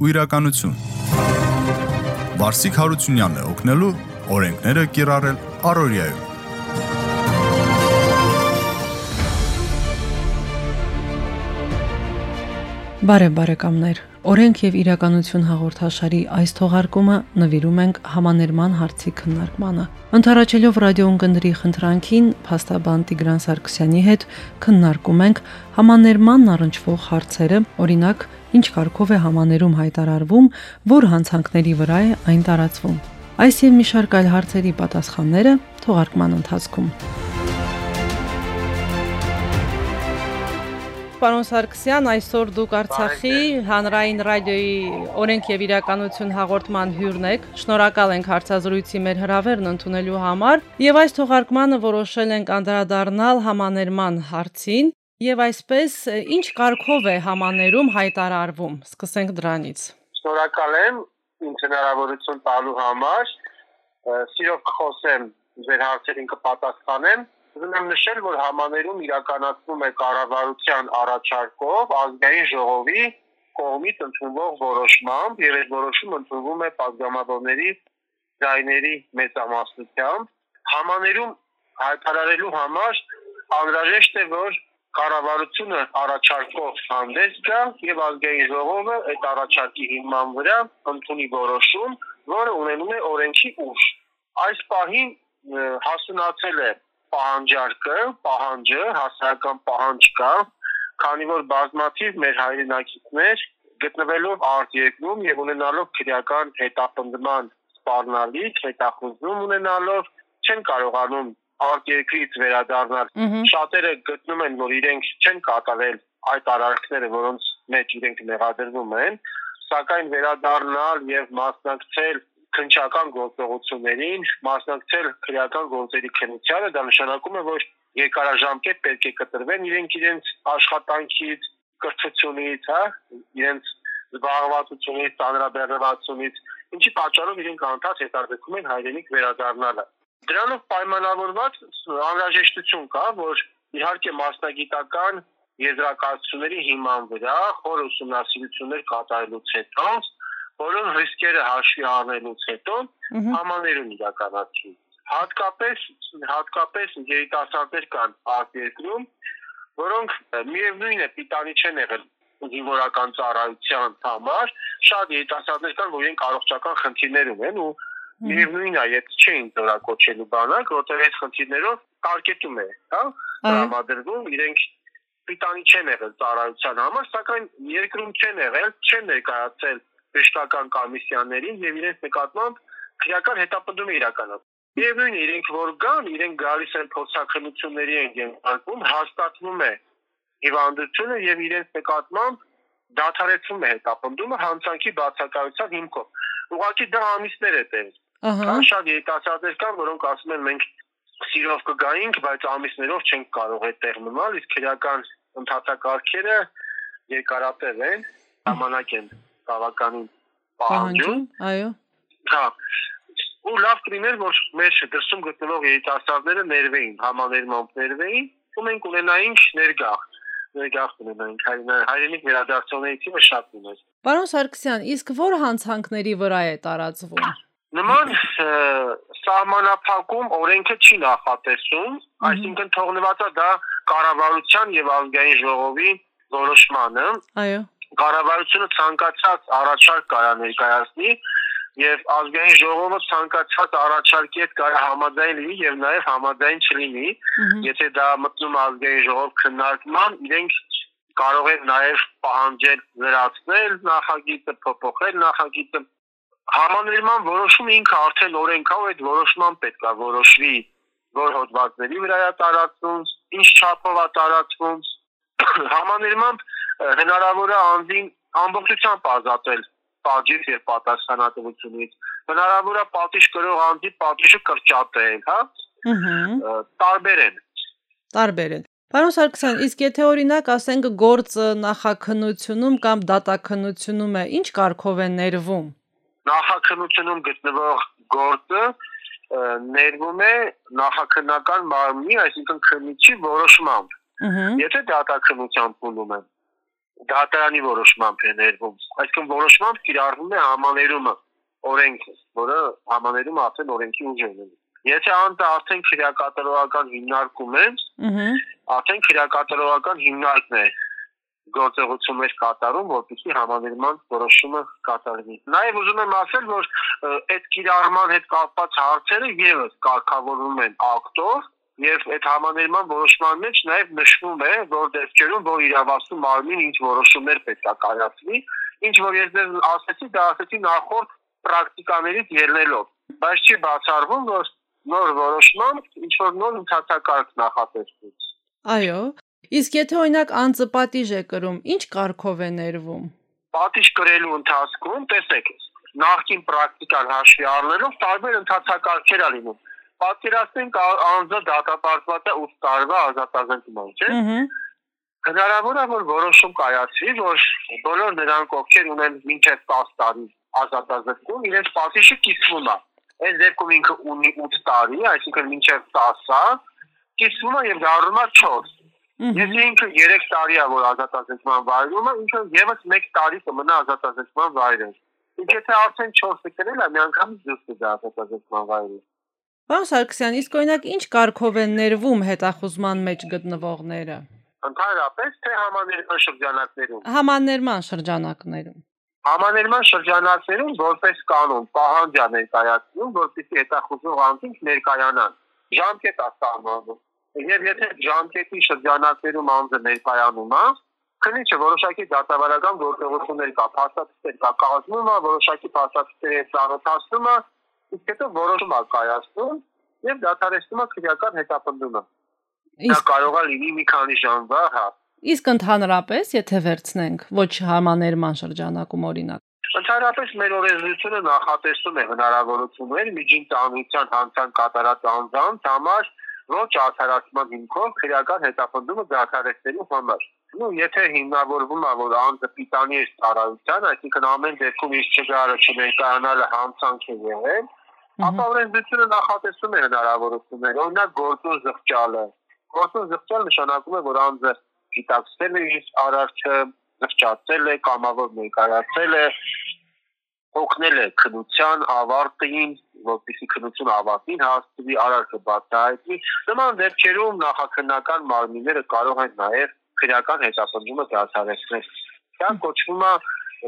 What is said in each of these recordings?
ու իրականություն։ Վարսիկ Հարությունյանն է օգնելու օրենքները կիրառել Արորիայում։ Բարև բարեկամներ, Օրենք եւ իրականություն հաղորդաշարի այս թողարկումը նվիրում ենք համաներման հարցի քննարկմանը։ Ընթարաչելով ռադիոն կնդրի խնդրանքին փաստաբան Տիգրան Սարգսյանի հետ քննարկում ենք համաներմանն առնչվող հարցերը, օրինակ, ինչ կարգով է համաներում հայտարարվում, որ հանցանքների վրա է այն տարածվում։ Այս եւ մի շարք այլ հարցերի պատասխանները թողարկման ընթացքում։ Պարոն Սարգսյան, այսօր դուք Արցախի հանրային ռադիոյի օրենք եւ իրականություն հաղորդման հյուրն եք։ Շնորհակալ ենք հարցազրույցի մեր հրավերն ընդունելու համար եւ այս թողարկմանը որոշել ենք անդրադառնալ համաներման հարցին եւ այսպես ինչ կարգով է համաներում հայտարարվում։ Սկսենք դրանից։ Շնորհակալ եմ ինձ հնարավորություն տալու համար։ Սիրով կխոսեմ ձեր հարցերին կպատասխանեմ ուզում եմ նշել, որ համաներում իրականացվում է կառավարության առաջարկով ազգային ժողովի կողմից ընդունվող որոշմամբ եւ այդ որոշումը ընդունվում է պատգամավորների ձայների մեծամասնությամբ համաներում հայտարարելու համար անհրաժեշտ է որ կառավարությունը առաջարկով հանդես գա եւ ազգային ժողովը այդ առաջարկի հիման վրա ընդունի որոշում, որը ունենում է օրենքի ուժ։ Այս պահին հասունացել է պահանջարկը, պահանջը, հասարակական պահանջ կա, քանի որ բազմաթիվ մեր հայրենակիցներ գտնվելով արտերկրում եւ ունենալով քրեական հետապնդման սպառնալիք, հետախուզում ունենալով չեն կարողանում արտերկրից վերադառնալ։ Շատերը գտնում են, որ իրենք չեն կատարել այդ արարքները, որոնց մեջ իրենք մեղադրվում են, սակայն վերադառնալ եւ մասնակցել քնչական գործողություններին, մասնակցել քրեական գործերի քննությանը, դա նշանակում է, որ երկարաժամկետ պետք է կտրվեն իրենք իրենց աշխատանքից, կրթությունից, հա, իրենց զբաղվածությունից, ծանրաբեռնվածությունից, ինչի պատճառով իրենք անդադ հետարդեցում են հայրենիք վերադառնալը։ Դրանով պայմանավորված անհրաժեշտություն կա, որ իհարկե մասնագիտական եզրակացությունների հիման վրա խոր ուսումնասիրություններ կատարելուց հետո որոնց ռիսկերը հաշվի առնելուց հետո համաներում իրականացվի։ Հատկապես հատկապես երիտասարդներ կան արտերկրում, որոնք միևնույն է պիտանի չեն եղել զինվորական ծառայության համար, շատ երիտասարդներ կան, որ իրենք առողջական խնդիրներ ունեն ու միևնույնն է, եթե չէին դրակոչելու բանակ, որտեղ այդ խնդիրներով կարկետում է, հա, տրամադրվում, իրենք պիտանի չեն եղել ծառայության համար, սակայն երկրում չեն եղել, չեն ներկայացել բժշկական կոմիսիաներին եւ իրենց նկատմամբ քրեական հետապնդում է իրականացվում։ Միևնույն է, իրենք որ գան, իրենք գալիս են փոխակրությունների են ենթարկվում, հաստատվում է հիվանդությունը եւ իրենց նկատմամբ դադարեցում է հետապնդումը հանցանքի բացակայության հիմքով։ Ուղղակի դա ամիսներ է տևում։ Ահա շատ երիտասարդներ կան, որոնք ասում են մենք սիրով կգայինք, բայց ամիսներով չենք կարող այդ տեղ մնալ, իսկ քրեական ընդհանրակարգերը երկարատև են, ժամանակ են բավականին պահանջում, այո։ Հա։ Ու լավ կլիներ, որ մեր դրսում գտնվող երիտասարդները ներվեին, համաներմամբ ներվեին, ու մենք ունենայինք ներգաղթ ներգաղթ ունենայինք հայրենիք վերադարձողների թիվը շատ ուներ։ Պարոն Սարգսյան, իսկ որ հանցանքների վրա է տարածվում։ Նման սահմանափակում օրենքը չի նախատեսում, այսինքն թողնված է դա կառավարության եւ ազգային ժողովի որոշմանը։ Այո կառավարությունը ցանկացած առաջարկ կարա ներկայացնի եւ ազգային ժողովը ցանկացած առաջարկի հետ կարա համաձայն լինի եւ նաեւ համաձայն չլինի եթե դա մտնում ազգային ժողով քննարկման իրենք կարող են նաեւ պահանջել լրացնել նախագիծը փոփոխել նախագիծը համաներման որոշումը ինքը արդեն օրենք է ու այդ որոշման պետք է որոշվի որ հոդվածների վրա է տարածվում ինչ չափով է տարածվում համաներմամբ հնարավոր է անձին ամբողջությամբ ազատել պատժից եւ պատասխանատվությունից։ Հնարավոր է պատիժ կրող անձի պատիժը կրճատել, հա։ Ահա։ Տարբեր են։ Տարբեր են։ Պարոն Սարգսյան, իսկ եթե օրինակ ասենք գործը նախաքնությունում կամ դատաքնությունում է, ինչ կարգով է ներվում։ Նախաքնությունում գտնվող գործը ներվում է նախաքննական մարմնի, այսինքն քննիչի որոշմամբ։ Եթե դատաքննությամբ ունում են դատարանի որոշմամբ է ներվում։ Այսինքն որոշմամբ կիրառվում է համաներումը օրենքը, որը համաներումը ասեն օրենքի ուժ է ունենում։ Եթե անձը արդեն քրեակատարողական հիմնարկում է, արդեն քրեակատարողական հիմնարկն է գործողություններ կատարում, որպեսզի համաներման որոշումը կատարվի։ Նաև ուզում եմ ասել, որ այդ կիրառման հետ կապված հարցերը եւս կարգավորվում են ակտով եւ այդ համաներման որոշման մեջ նաև նշվում է, որ դեպքերում, որ իրավասու մարմին ինչ որոշումներ պետք է կայացվի, ինչ որ ես դեռ ասեցի, դա ասեցի նախորդ պրակտիկաներից ելնելով, բայց չի բացառվում, որ նոր որոշմամբ ինչ որ նոր ընթացակարգ նախատեսվի։ Այո։ Իսկ եթե օրինակ անձը պատիժ է կրում, ինչ կարգով է ներվում։ պատիժ կրելու ընթացքում տեսեք նախքին պրակտիկան հաշվի առնելով տարբեր ընթացակարգեր ա լինում պատկերացնենք անձը դատապարտված է 8 տարվա ազատազրկման չէ հնարավոր է որ որոշում կայացվի որ բոլոր նրանք ովքեր ունեն մինչև 10 տարի ազատազրկում իրենց պատիժը կիսվում է այս դեպքում ինքը ունի 8 տարի այսինքն մինչև 10-ը կիսվում է եւ դառնում է 4 Եթե ինքը 3 տարի է որ ազատազրկման վայրում է, ինքը եւս 1 տարի կմնա ազատազրկման վայրում։ Իսկ եթե արդեն 4-ը կրել է, միանգամից դուրս կգա ազատազրկման վայրից։ Պարոն Սարգսյան, իսկ օրինակ ինչ կարգով են ներվում հետախուզման մեջ գտնվողները։ Ընդհանրապես թե համաներման շրջանակներում։ Համաներման շրջանակներում։ Համաներման շրջանակներում որպես կանոն պահանջ է ներկայացնում, որպեսզի հետախուզող անձինք ներկայանան։ Ժամկետ է սահմանում։ Եվ եթե ժամկետի շրջանակներում անձը ներկայանում է, քննիչը որոշակի դատավարական գործողություններ կա, փաստաթղթեր կա, կազմում որոշակի փաստաթղթերի է, իսկ հետո որոշում է կայացնում եւ դատարեցնում է քրեական հետապնդումը։ Դա կարող է լինի մի քանի ժամվա, հա։ իսկ ընդհանրապես, եթե վերցնենք ոչ համաներման շրջանակում օրինակ։ Ընդհանրապես մեր օրենսդրությունը նախատեսում է հնարավորություններ միջին ծանրության հանցան կատարած անձանց համար ոչ արդարացման հիմքով քրեական հետապնդումը դադարեցնելու համար։ Ну, եթե հիմնավորվում է, որ անձը պիտանի է ծառայության, այսինքն ամեն դեպքում իր չգարը չներկայանալը հանցանք է եղել, ապա օրենսդրությունը նախատեսում է հնարավորություններ, օրինակ գործուն զղջալը։ Գործուն զղջալ նշանակում է, որ անձը գիտակցել է իր արարչը, զղջացել է, կամավոր ներկայացել է, օգնել է քնության ավարտին, որպեսզի քնությունը ավարտին հասցվի, արարքը բացահայտվի։ Նման դեպքերում նախաքննական մարմինները կարող են նաև քրեական հետապնդումը դադարեցնել։ Դա կոչվում է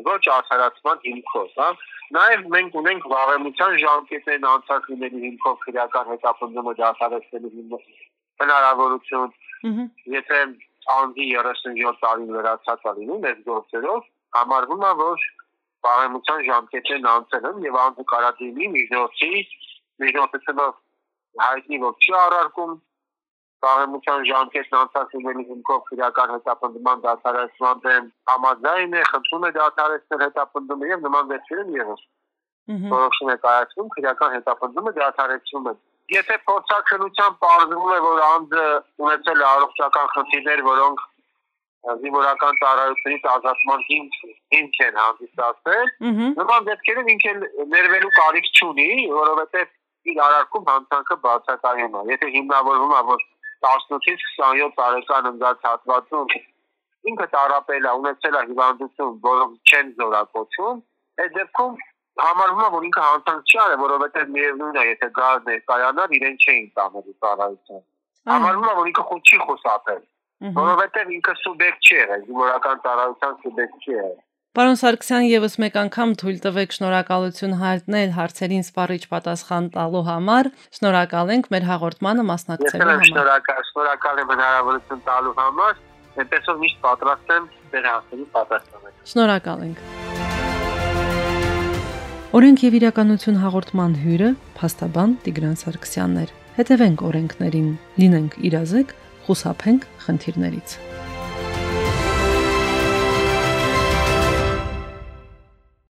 ոչ արդարացման հիմքով, հա։ Նաև մենք ունենք վաղեմության ժամկետներն անցած լինելու հիմքով քրեական հետապնդումը դադարեցնելու հիմ- հնարավորություն եթե անձի 37 տարին վերացած է լինում այս գործերով, համարվում է, որ բարեմության ժամկետներն անցել են եւ անձը կարա դիմի միջնորդի միջնորդությունը հայտնի որ չի առարկում բարեմության ժամկետն անցած լինելու հիմքով քրեական հետապնդման դատարեցման դեմ համաձայն է խնդրում է դատարեցնել հետապնդումը եւ նման դեպքերում Ահա։ որոշում է կայացնում քրեական հետապնդումը դադարեցում է եթե փորձակնության պարզվում է որ անձը ունեցել է առողջական խնդիրներ որոնք զինվորական ծառայությունից ազատման հիմք հիմք են հանդիսացել նման դեպքերում ինքը ներվելու կարիք չունի որովհետեւ իր արարքում հանցանքը բացակայում է եթե հիմնավորվում է որ 18-ից 27 տարեկան ընձած հատվածում ինքը տարապել է ունեցել է հիվանդություն որոնք չեն զորակոչում այդ դեպքում համարվում է որ ինքը հանցանք չի արել որովհետեւ միևնույն է եթե գար ներկայանար իրեն չէին տանելու ծառայության համարվում է որ ինքը խոչի խոսապել Ահա։ որովհետեւ ինքը սուբյեկտ չի եղել զինվորական ծառայության սուբյեկտ չի եղել Պարոն Սարգսյան, եւս մեկ անգամ թույլ տվեք շնորհակալություն հայտնել հարցերին սպառիչ պատասխան տալու համար։ Շնորհակալ ենք մեր հաղորդմանը մասնակցելու համար։ շնորհակալ, շնորհակալ եմ հնարավորություն տալու համար։ Այնպես որ միշտ պատրաստ եմ ձեր հարցերին պատասխանել։ Շնորհակալ ենք։ Օրենք եւ իրականություն հաղորդման հյուրը փաստաբան Տիգրան Սարգսյանն էր։ Հետևենք օրենքներին, լինենք իրազեկ, խուսափենք խնդիրներից։